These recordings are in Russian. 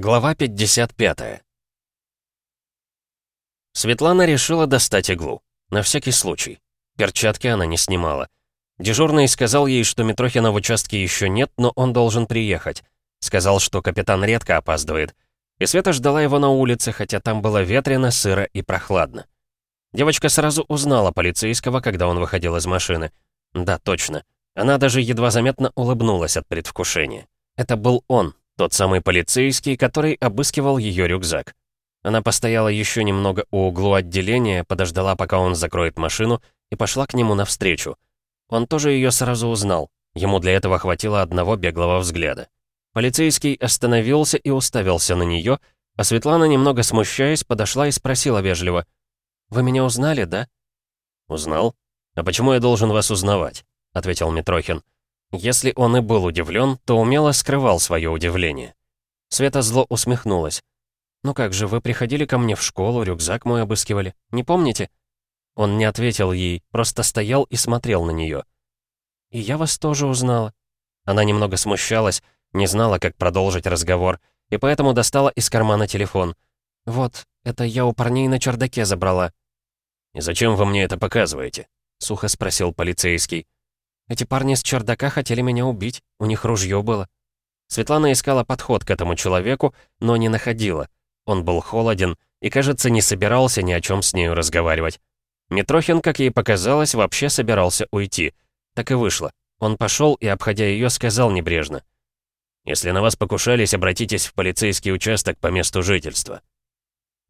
Глава 55 Светлана решила достать иглу. На всякий случай. Перчатки она не снимала. Дежурный сказал ей, что Митрохина в участке еще нет, но он должен приехать. Сказал, что капитан редко опаздывает. И Света ждала его на улице, хотя там было ветрено, сыро и прохладно. Девочка сразу узнала полицейского, когда он выходил из машины. Да, точно. Она даже едва заметно улыбнулась от предвкушения. Это был он, тот самый полицейский, который обыскивал ее рюкзак. Она постояла еще немного у углу отделения, подождала, пока он закроет машину, и пошла к нему навстречу. Он тоже ее сразу узнал. Ему для этого хватило одного беглого взгляда. Полицейский остановился и уставился на нее, а Светлана, немного смущаясь, подошла и спросила вежливо. «Вы меня узнали, да?» «Узнал? А почему я должен вас узнавать?» — ответил Митрохин. Если он и был удивлен, то умело скрывал свое удивление. Света зло усмехнулась. «Ну как же, вы приходили ко мне в школу, рюкзак мой обыскивали. Не помните?» Он не ответил ей, просто стоял и смотрел на нее. «И я вас тоже узнала». Она немного смущалась, не знала, как продолжить разговор, и поэтому достала из кармана телефон. «Вот, это я у парней на чердаке забрала». «И зачем вы мне это показываете?» — сухо спросил полицейский. Эти парни с чердака хотели меня убить, у них ружье было. Светлана искала подход к этому человеку, но не находила. Он был холоден и, кажется, не собирался ни о чем с нею разговаривать. Митрохин, как ей показалось, вообще собирался уйти. Так и вышло. Он пошел и, обходя ее, сказал небрежно. «Если на вас покушались, обратитесь в полицейский участок по месту жительства».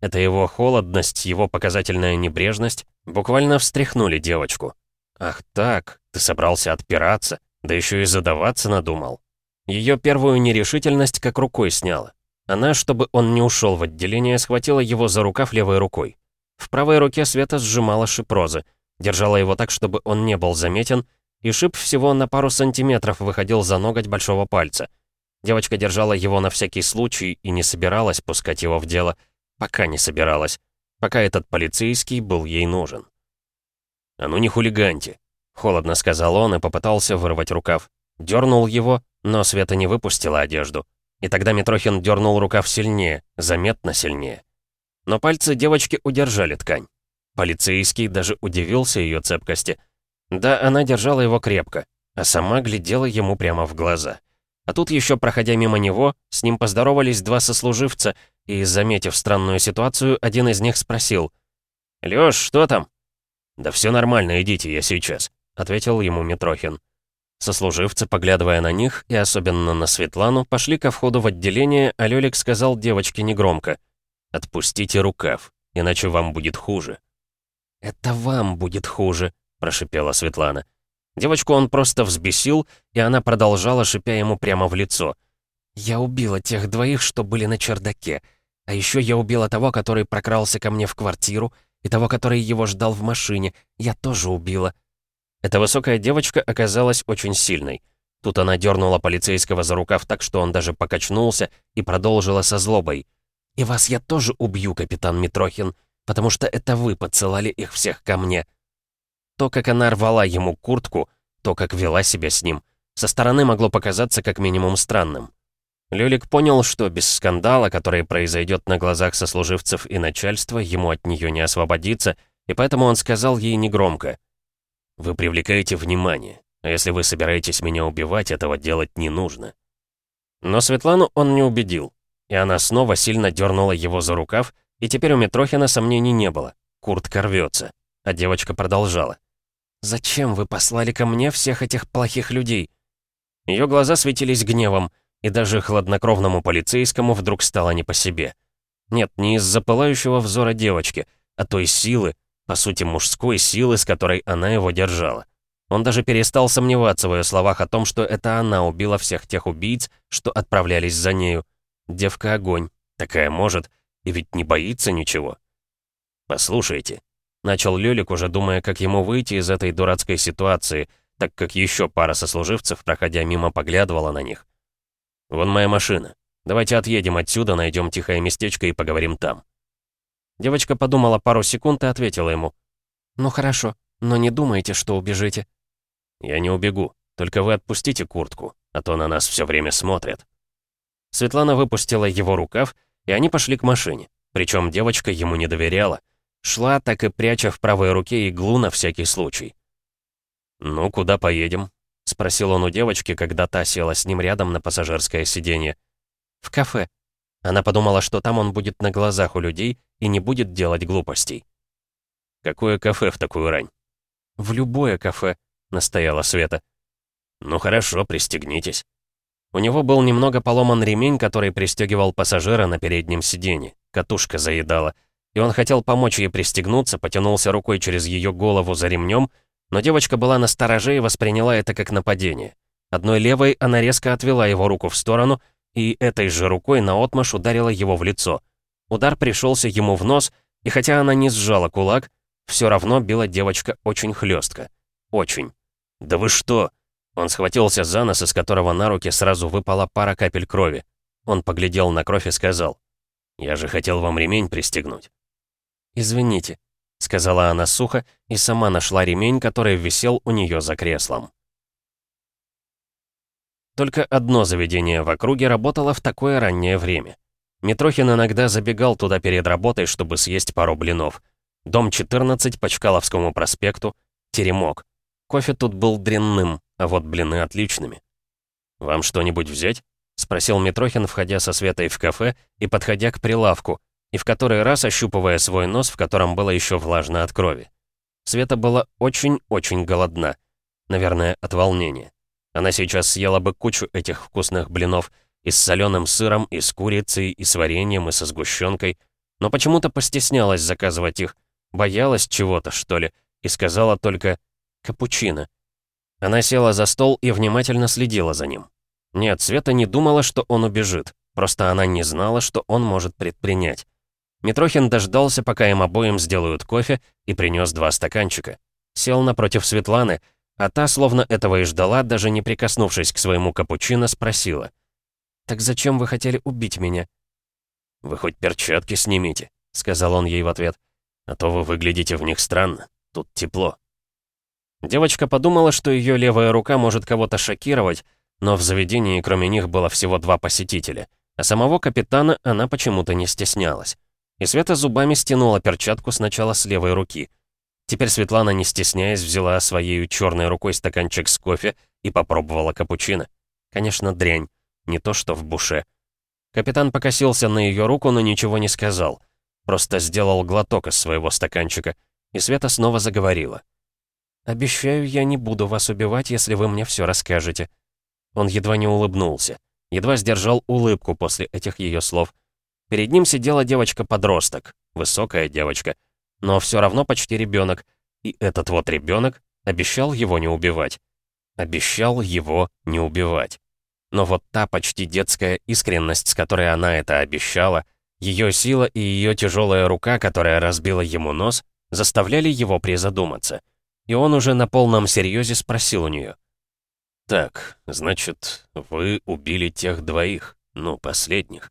Это его холодность, его показательная небрежность буквально встряхнули девочку. «Ах так, ты собрался отпираться, да еще и задаваться надумал». Ее первую нерешительность как рукой сняла. Она, чтобы он не ушел в отделение, схватила его за рукав левой рукой. В правой руке Света сжимала шип розы, держала его так, чтобы он не был заметен, и шип всего на пару сантиметров выходил за ноготь большого пальца. Девочка держала его на всякий случай и не собиралась пускать его в дело, пока не собиралась, пока этот полицейский был ей нужен. «А ну не хулиганьте», — холодно сказал он и попытался вырвать рукав. Дернул его, но Света не выпустила одежду. И тогда Митрохин дернул рукав сильнее, заметно сильнее. Но пальцы девочки удержали ткань. Полицейский даже удивился ее цепкости. Да, она держала его крепко, а сама глядела ему прямо в глаза. А тут еще, проходя мимо него, с ним поздоровались два сослуживца, и, заметив странную ситуацию, один из них спросил. «Лёш, что там?» «Да все нормально, идите, я сейчас», — ответил ему Митрохин. Сослуживцы, поглядывая на них, и особенно на Светлану, пошли ко входу в отделение, а Лёлик сказал девочке негромко. «Отпустите рукав, иначе вам будет хуже». «Это вам будет хуже», — прошипела Светлана. Девочку он просто взбесил, и она продолжала, шипя ему прямо в лицо. «Я убила тех двоих, что были на чердаке. А еще я убила того, который прокрался ко мне в квартиру, и того, который его ждал в машине, я тоже убила. Эта высокая девочка оказалась очень сильной. Тут она дернула полицейского за рукав так, что он даже покачнулся, и продолжила со злобой. «И вас я тоже убью, капитан Митрохин, потому что это вы подсылали их всех ко мне». То, как она рвала ему куртку, то, как вела себя с ним, со стороны могло показаться как минимум странным. Лёлик понял, что без скандала, который произойдет на глазах сослуживцев и начальства, ему от нее не освободиться, и поэтому он сказал ей негромко. «Вы привлекаете внимание, а если вы собираетесь меня убивать, этого делать не нужно». Но Светлану он не убедил, и она снова сильно дернула его за рукав, и теперь у Митрохина сомнений не было. Куртка рвется, а девочка продолжала. «Зачем вы послали ко мне всех этих плохих людей?» Ее глаза светились гневом, и даже хладнокровному полицейскому вдруг стало не по себе. Нет, не из-за пылающего взора девочки, а той силы, по сути мужской силы, с которой она его держала. Он даже перестал сомневаться в ее словах о том, что это она убила всех тех убийц, что отправлялись за нею. Девка огонь, такая может, и ведь не боится ничего. «Послушайте», — начал Лёлик, уже думая, как ему выйти из этой дурацкой ситуации, так как еще пара сослуживцев, проходя мимо, поглядывала на них. «Вон моя машина. Давайте отъедем отсюда, найдем тихое местечко и поговорим там». Девочка подумала пару секунд и ответила ему. «Ну хорошо, но не думайте, что убежите». «Я не убегу, только вы отпустите куртку, а то на нас все время смотрят». Светлана выпустила его рукав, и они пошли к машине. Причем девочка ему не доверяла. Шла, так и пряча в правой руке иглу на всякий случай. «Ну, куда поедем?» — спросил он у девочки, когда та села с ним рядом на пассажирское сиденье. «В кафе». Она подумала, что там он будет на глазах у людей и не будет делать глупостей. «Какое кафе в такую рань?» «В любое кафе», — настояла Света. «Ну хорошо, пристегнитесь». У него был немного поломан ремень, который пристегивал пассажира на переднем сиденье. Катушка заедала. И он хотел помочь ей пристегнуться, потянулся рукой через ее голову за ремнем, но девочка была на стороже и восприняла это как нападение. Одной левой она резко отвела его руку в сторону и этой же рукой наотмашь ударила его в лицо. Удар пришелся ему в нос, и хотя она не сжала кулак, все равно била девочка очень хлестко. Очень. «Да вы что?» Он схватился за нос, из которого на руки сразу выпала пара капель крови. Он поглядел на кровь и сказал, «Я же хотел вам ремень пристегнуть». «Извините», — сказала она сухо и сама нашла ремень, который висел у нее за креслом. Только одно заведение в округе работало в такое раннее время. Митрохин иногда забегал туда перед работой, чтобы съесть пару блинов. Дом 14 по Чкаловскому проспекту, Теремок. Кофе тут был дрянным, а вот блины отличными. «Вам что-нибудь взять?» — спросил Митрохин, входя со Светой в кафе и подходя к прилавку, и в который раз ощупывая свой нос, в котором было еще влажно от крови. Света была очень-очень голодна. Наверное, от волнения. Она сейчас съела бы кучу этих вкусных блинов и с соленым сыром, и с курицей, и с вареньем, и со сгущенкой, но почему-то постеснялась заказывать их, боялась чего-то, что ли, и сказала только «капучино». Она села за стол и внимательно следила за ним. Нет, Света не думала, что он убежит. Просто она не знала, что он может предпринять. Митрохин дождался, пока им обоим сделают кофе, и принес два стаканчика. Сел напротив Светланы, а та, словно этого и ждала, даже не прикоснувшись к своему капучино, спросила. «Так зачем вы хотели убить меня?» «Вы хоть перчатки снимите», — сказал он ей в ответ. «А то вы выглядите в них странно. Тут тепло». Девочка подумала, что ее левая рука может кого-то шокировать, но в заведении кроме них было всего два посетителя, а самого капитана она почему-то не стеснялась. И Света зубами стянула перчатку сначала с левой руки. Теперь Светлана, не стесняясь, взяла своей черной рукой стаканчик с кофе и попробовала капучино. Конечно, дрянь, не то что в буше. Капитан покосился на ее руку, но ничего не сказал. Просто сделал глоток из своего стаканчика, и Света снова заговорила. «Обещаю, я не буду вас убивать, если вы мне все расскажете». Он едва не улыбнулся, едва сдержал улыбку после этих ее слов. Перед ним сидела девочка-подросток, высокая девочка, но все равно почти ребенок, и этот вот ребенок обещал его не убивать. Обещал его не убивать. Но вот та почти детская искренность, с которой она это обещала, ее сила и ее тяжелая рука, которая разбила ему нос, заставляли его призадуматься — и он уже на полном серьезе спросил у нее. «Так, значит, вы убили тех двоих, ну, последних».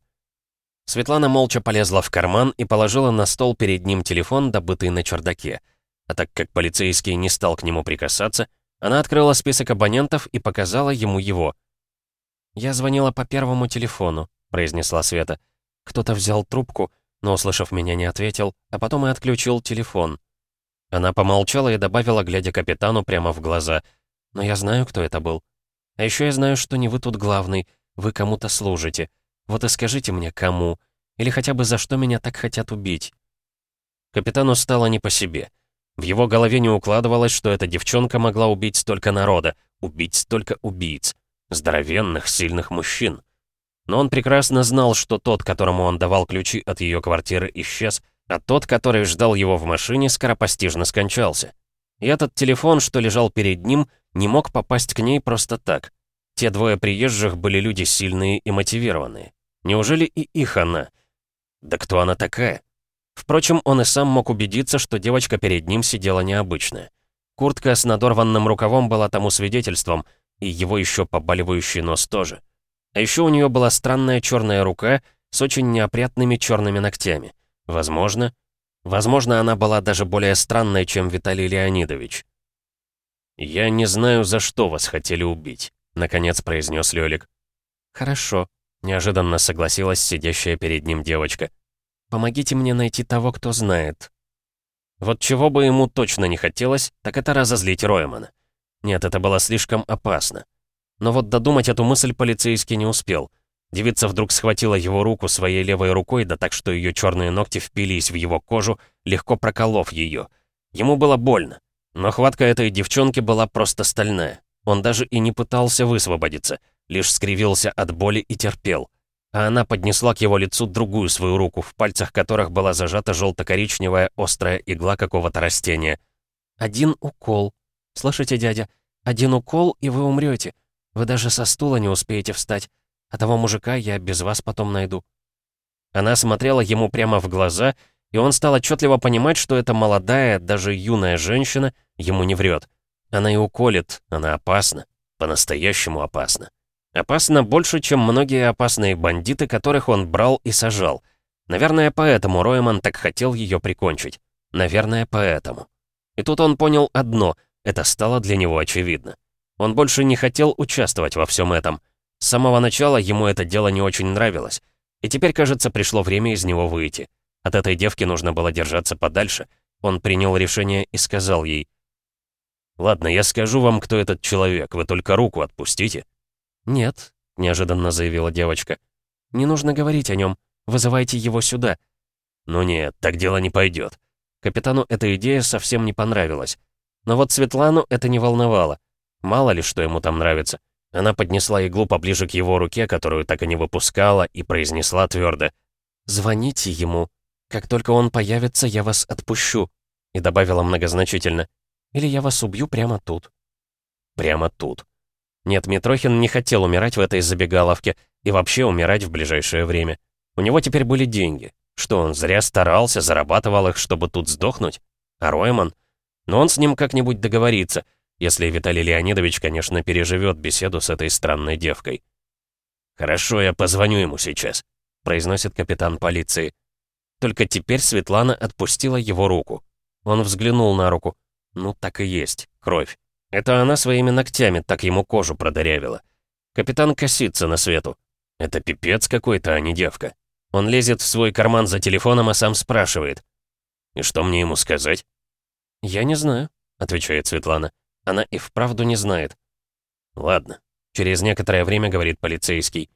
Светлана молча полезла в карман и положила на стол перед ним телефон, добытый на чердаке. А так как полицейский не стал к нему прикасаться, она открыла список абонентов и показала ему его. «Я звонила по первому телефону», — произнесла Света. «Кто-то взял трубку, но, услышав меня, не ответил, а потом и отключил телефон. Она помолчала и добавила, глядя капитану прямо в глаза. «Но я знаю, кто это был. А еще я знаю, что не вы тут главный, вы кому-то служите. Вот и скажите мне, кому. Или хотя бы за что меня так хотят убить». Капитану стало не по себе. В его голове не укладывалось, что эта девчонка могла убить столько народа, убить столько убийц. Здоровенных, сильных мужчин. Но он прекрасно знал, что тот, которому он давал ключи от ее квартиры, исчез, а тот, который ждал его в машине, скоропостижно скончался. И этот телефон, что лежал перед ним, не мог попасть к ней просто так. Те двое приезжих были люди сильные и мотивированные. Неужели и их она? Да кто она такая? Впрочем, он и сам мог убедиться, что девочка перед ним сидела необычная. Куртка с надорванным рукавом была тому свидетельством, и его еще побаливающий нос тоже. А еще у нее была странная черная рука с очень неопрятными черными ногтями. Возможно. Возможно, она была даже более странной, чем Виталий Леонидович. «Я не знаю, за что вас хотели убить», — наконец произнес Лёлик. «Хорошо», — неожиданно согласилась сидящая перед ним девочка. «Помогите мне найти того, кто знает». Вот чего бы ему точно не хотелось, так это разозлить Роймана. Нет, это было слишком опасно. Но вот додумать эту мысль полицейский не успел. Девица вдруг схватила его руку своей левой рукой, да так, что ее черные ногти впились в его кожу, легко проколов ее. Ему было больно. Но хватка этой девчонки была просто стальная. Он даже и не пытался высвободиться, лишь скривился от боли и терпел. А она поднесла к его лицу другую свою руку, в пальцах которых была зажата желто-коричневая острая игла какого-то растения. «Один укол. Слышите, дядя? Один укол, и вы умрете. Вы даже со стула не успеете встать. А того мужика я без вас потом найду». Она смотрела ему прямо в глаза, и он стал отчетливо понимать, что эта молодая, даже юная женщина ему не врет. Она и уколет, она опасна, по-настоящему опасна. Опасна больше, чем многие опасные бандиты, которых он брал и сажал. Наверное, поэтому Ройман так хотел ее прикончить. Наверное, поэтому. И тут он понял одно, это стало для него очевидно. Он больше не хотел участвовать во всем этом. С самого начала ему это дело не очень нравилось. И теперь, кажется, пришло время из него выйти. От этой девки нужно было держаться подальше. Он принял решение и сказал ей. «Ладно, я скажу вам, кто этот человек, вы только руку отпустите». «Нет», — неожиданно заявила девочка. «Не нужно говорить о нем. Вызывайте его сюда». «Ну нет, так дело не пойдет. Капитану эта идея совсем не понравилась. Но вот Светлану это не волновало. Мало ли, что ему там нравится. Она поднесла иглу поближе к его руке, которую так и не выпускала, и произнесла твердо. «Звоните ему. Как только он появится, я вас отпущу». И добавила многозначительно. «Или я вас убью прямо тут». Прямо тут. Нет, Митрохин не хотел умирать в этой забегаловке и вообще умирать в ближайшее время. У него теперь были деньги. Что он зря старался, зарабатывал их, чтобы тут сдохнуть? А Ройман? Но он с ним как-нибудь договорится — если Виталий Леонидович, конечно, переживет беседу с этой странной девкой. «Хорошо, я позвоню ему сейчас», — произносит капитан полиции. Только теперь Светлана отпустила его руку. Он взглянул на руку. Ну, так и есть, кровь. Это она своими ногтями так ему кожу продырявила. Капитан косится на свету. Это пипец какой-то, а не девка. Он лезет в свой карман за телефоном, а сам спрашивает. «И что мне ему сказать?» «Я не знаю», — отвечает Светлана. Она и вправду не знает. Ладно. Через некоторое время говорит полицейский.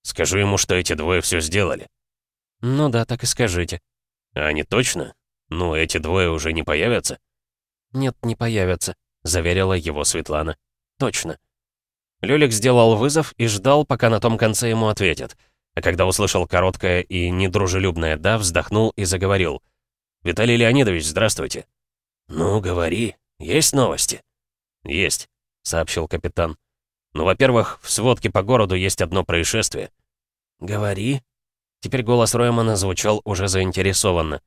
Скажу ему, что эти двое все сделали. Ну да, так и скажите. А они точно? Ну, эти двое уже не появятся? Нет, не появятся, заверила его Светлана. Точно. Лёлик сделал вызов и ждал, пока на том конце ему ответят. А когда услышал короткое и недружелюбное «да», вздохнул и заговорил. «Виталий Леонидович, здравствуйте». «Ну, говори. Есть новости?» «Есть», — сообщил капитан. «Ну, во-первых, в сводке по городу есть одно происшествие». «Говори». Теперь голос Роймана звучал уже заинтересованно.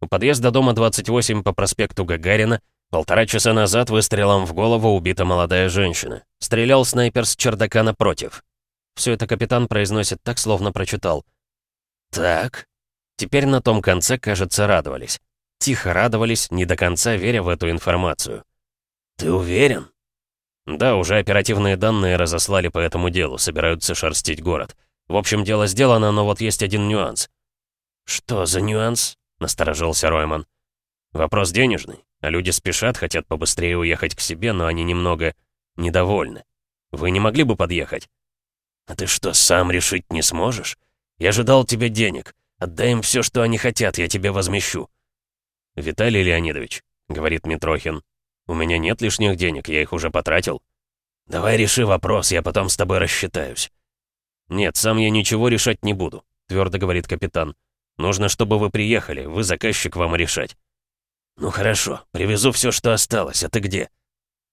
У подъезда дома 28 по проспекту Гагарина полтора часа назад выстрелом в голову убита молодая женщина. Стрелял снайпер с чердака напротив. Все это капитан произносит так, словно прочитал. «Так». Теперь на том конце, кажется, радовались. Тихо радовались, не до конца веря в эту информацию. «Ты уверен?» «Да, уже оперативные данные разослали по этому делу, собираются шерстить город. В общем, дело сделано, но вот есть один нюанс». «Что за нюанс?» — насторожился Ройман. «Вопрос денежный, а люди спешат, хотят побыстрее уехать к себе, но они немного недовольны. Вы не могли бы подъехать?» «А ты что, сам решить не сможешь? Я же дал тебе денег. Отдай им все, что они хотят, я тебе возмещу». «Виталий Леонидович», — говорит Митрохин, у меня нет лишних денег, я их уже потратил. Давай реши вопрос, я потом с тобой рассчитаюсь. Нет, сам я ничего решать не буду, твердо говорит капитан. Нужно, чтобы вы приехали, вы заказчик, вам решать. Ну хорошо, привезу все, что осталось, а ты где?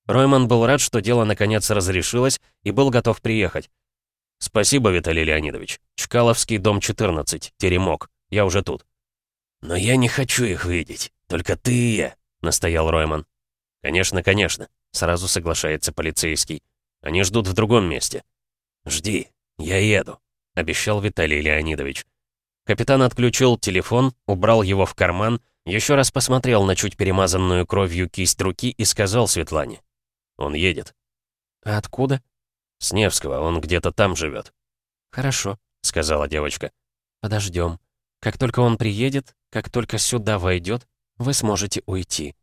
Ройман был рад, что дело наконец разрешилось и был готов приехать. «Спасибо, Виталий Леонидович. Чкаловский, дом 14, Теремок. Я уже тут». «Но я не хочу их видеть. Только ты и я», — настоял Ройман. «Конечно, конечно», — сразу соглашается полицейский. «Они ждут в другом месте». «Жди, я еду», — обещал Виталий Леонидович. Капитан отключил телефон, убрал его в карман, еще раз посмотрел на чуть перемазанную кровью кисть руки и сказал Светлане. «Он едет». «А откуда?» «С Невского, он где-то там живет. «Хорошо», — сказала девочка. «Подождем. Как только он приедет, как только сюда войдет, вы сможете уйти».